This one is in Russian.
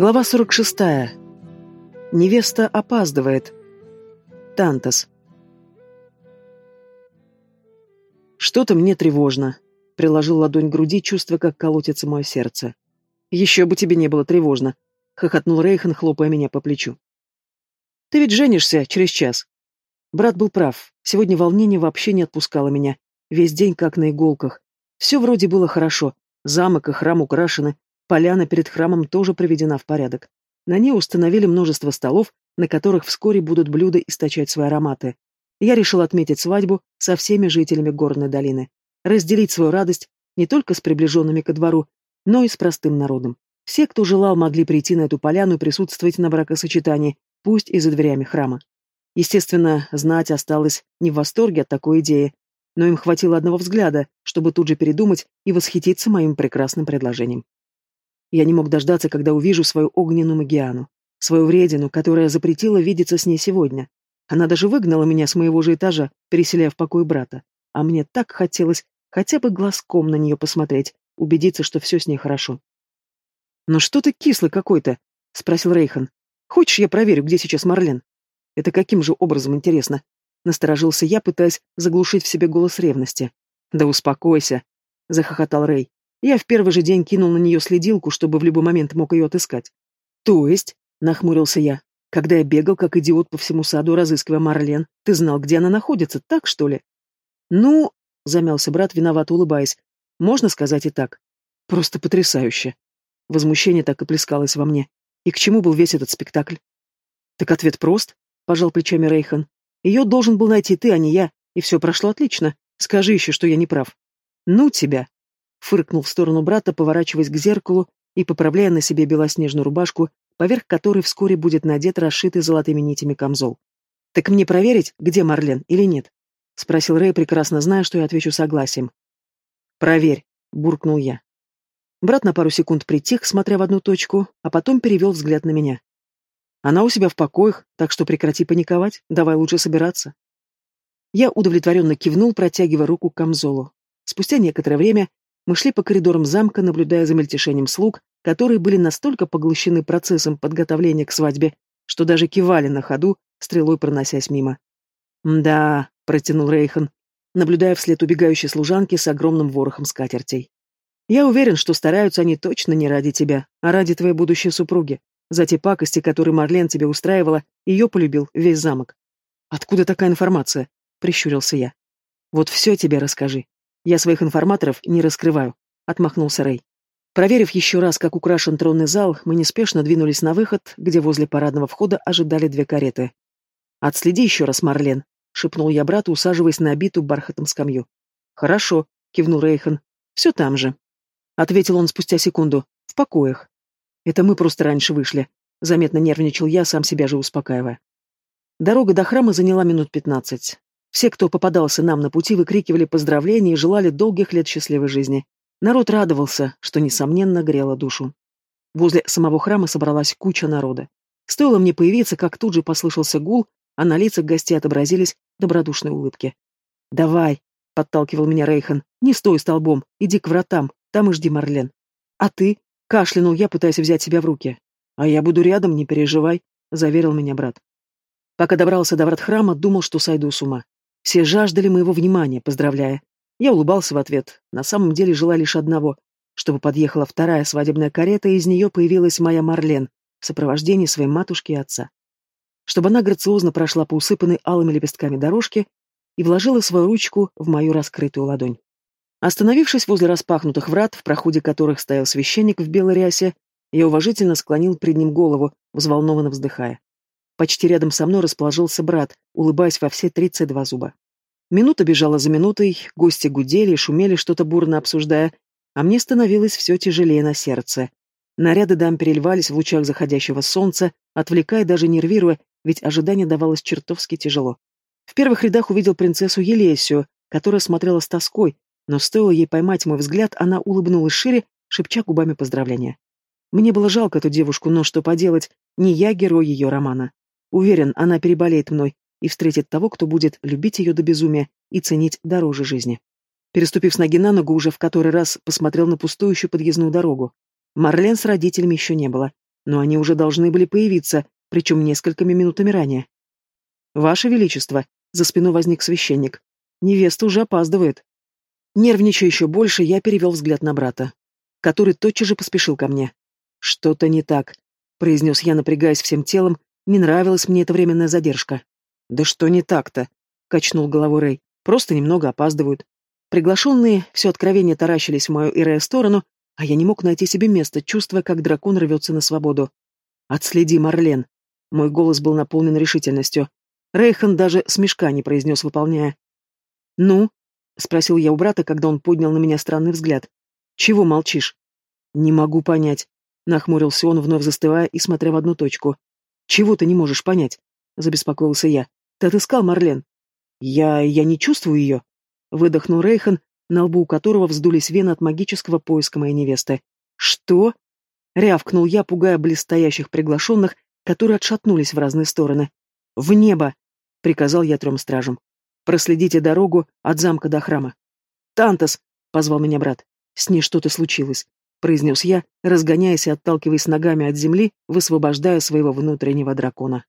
Глава 46. Невеста опаздывает. Тантас. Что-то мне тревожно. Приложил ладонь к груди, чувствуя, как колотится мое сердце. Еще бы тебе не было тревожно. Хохотнул Рейхан, хлопая меня по плечу. Ты ведь женишься через час. Брат был прав. Сегодня волнение вообще не отпускало меня. Весь день как на иголках. Все вроде было хорошо. Замок и храм украшены, Поляна перед храмом тоже приведена в порядок. На ней установили множество столов, на которых вскоре будут блюда источать свои ароматы. Я решил отметить свадьбу со всеми жителями горной долины. Разделить свою радость не только с приближенными ко двору, но и с простым народом. Все, кто желал, могли прийти на эту поляну и присутствовать на бракосочетании, пусть и за дверями храма. Естественно, знать осталось не в восторге от такой идеи, но им хватило одного взгляда, чтобы тут же передумать и восхититься моим прекрасным предложением. Я не мог дождаться, когда увижу свою огненную магиану, свою вредину, которая запретила видеться с ней сегодня. Она даже выгнала меня с моего же этажа, переселяя в покой брата. А мне так хотелось хотя бы глазком на нее посмотреть, убедиться, что все с ней хорошо. «Ну что ты кислый какой-то?» — спросил Рейхан. «Хочешь, я проверю, где сейчас Марлен?» «Это каким же образом, интересно?» Насторожился я, пытаясь заглушить в себе голос ревности. «Да успокойся», — захохотал Рей. Я в первый же день кинул на нее следилку, чтобы в любой момент мог ее отыскать. То есть, нахмурился я, когда я бегал, как идиот по всему саду, разыскивая Марлен, ты знал, где она находится, так что ли? Ну, замялся брат, виновато улыбаясь. Можно сказать и так. Просто потрясающе. Возмущение так и плескалось во мне. И к чему был весь этот спектакль? Так ответ прост, пожал плечами Рейхан. Ее должен был найти ты, а не я, и все прошло отлично. Скажи еще, что я не прав. Ну тебя, Фыркнул в сторону брата, поворачиваясь к зеркалу и поправляя на себе белоснежную рубашку, поверх которой вскоре будет надет расшитый золотыми нитями камзол. «Так мне проверить, где Марлен, или нет?» — спросил Рэй, прекрасно зная, что я отвечу согласием. «Проверь», — буркнул я. Брат на пару секунд притих, смотря в одну точку, а потом перевел взгляд на меня. «Она у себя в покоях, так что прекрати паниковать, давай лучше собираться». Я удовлетворенно кивнул, протягивая руку к камзолу. Спустя некоторое время мы шли по коридорам замка, наблюдая за мельтешением слуг, которые были настолько поглощены процессом подготовления к свадьбе, что даже кивали на ходу, стрелой проносясь мимо. «Да», — протянул Рейхан, наблюдая вслед убегающей служанки с огромным ворохом скатертей. «Я уверен, что стараются они точно не ради тебя, а ради твоей будущей супруги. За те пакости, которые Марлен тебе устраивала, ее полюбил весь замок». «Откуда такая информация?» — прищурился я. «Вот все тебе расскажи. Я своих информаторов не раскрываю, отмахнулся Рэй. Проверив еще раз, как украшен тронный зал, мы неспешно двинулись на выход, где возле парадного входа ожидали две кареты. «Отследи еще раз, Марлен», — шепнул я брату, усаживаясь на обитую бархатом скамью. «Хорошо», — кивнул Рейхан. «Все там же», — ответил он спустя секунду. «В покоях». «Это мы просто раньше вышли», — заметно нервничал я, сам себя же успокаивая. Дорога до храма заняла минут пятнадцать. Все, кто попадался нам на пути, выкрикивали поздравления и желали долгих лет счастливой жизни. Народ радовался, что, несомненно, грело душу. Возле самого храма собралась куча народа. Стоило мне появиться, как тут же послышался гул, а на лицах гостей отобразились добродушные улыбки. «Давай», — подталкивал меня Рейхан, — «не стой столбом, иди к вратам, там и жди Марлен». «А ты?» — кашлянул я, пытаясь взять себя в руки. «А я буду рядом, не переживай», — заверил меня брат. Пока добрался до врат храма, думал, что сойду с ума. Все жаждали моего внимания, поздравляя. Я улыбался в ответ, на самом деле желая лишь одного, чтобы подъехала вторая свадебная карета, и из нее появилась моя Марлен в сопровождении своей матушки и отца. Чтобы она грациозно прошла по усыпанной алыми лепестками дорожке и вложила свою ручку в мою раскрытую ладонь. Остановившись возле распахнутых врат, в проходе которых стоял священник в белой рясе, я уважительно склонил пред ним голову, взволнованно вздыхая. Почти рядом со мной расположился брат, улыбаясь во все тридцать два зуба. Минута бежала за минутой, гости гудели и шумели, что-то бурно обсуждая, а мне становилось все тяжелее на сердце. Наряды дам переливались в лучах заходящего солнца, отвлекая, даже нервируя, ведь ожидание давалось чертовски тяжело. В первых рядах увидел принцессу Елесию, которая смотрела с тоской, но стоило ей поймать мой взгляд, она улыбнулась шире, шепча губами поздравления. Мне было жалко эту девушку, но что поделать, не я герой ее романа. Уверен, она переболеет мной и встретит того, кто будет любить ее до безумия и ценить дороже жизни. Переступив с ноги на ногу, уже в который раз посмотрел на пустующую подъездную дорогу. Марлен с родителями еще не было. но они уже должны были появиться, причем несколькими минутами ранее. «Ваше Величество!» — за спиной возник священник. «Невеста уже опаздывает». Нервничая еще больше, я перевел взгляд на брата, который тотчас же поспешил ко мне. «Что-то не так», — произнес я, напрягаясь всем телом, не нравилась мне эта временная задержка. «Да что не так-то?» — качнул головой Рэй. «Просто немного опаздывают. Приглашенные все откровение таращились в мою Ирея сторону, а я не мог найти себе места, чувствуя, как дракон рвется на свободу. «Отследи, Марлен!» Мой голос был наполнен решительностью. Рейхан даже смешка не произнес, выполняя. «Ну?» — спросил я у брата, когда он поднял на меня странный взгляд. «Чего молчишь?» «Не могу понять», — нахмурился он, вновь застывая и смотря в одну точку. «Чего ты не можешь понять?» — забеспокоился я. «Ты отыскал Марлен?» «Я... я не чувствую ее», — выдохнул Рейхан, на лбу которого вздулись вены от магического поиска моей невесты. «Что?» — рявкнул я, пугая близстоящих приглашенных, которые отшатнулись в разные стороны. «В небо!» — приказал я трем стражам. «Проследите дорогу от замка до храма». «Тантас!» — позвал меня брат. «С ней что-то случилось», — произнес я, разгоняясь и отталкиваясь ногами от земли, высвобождая своего внутреннего дракона.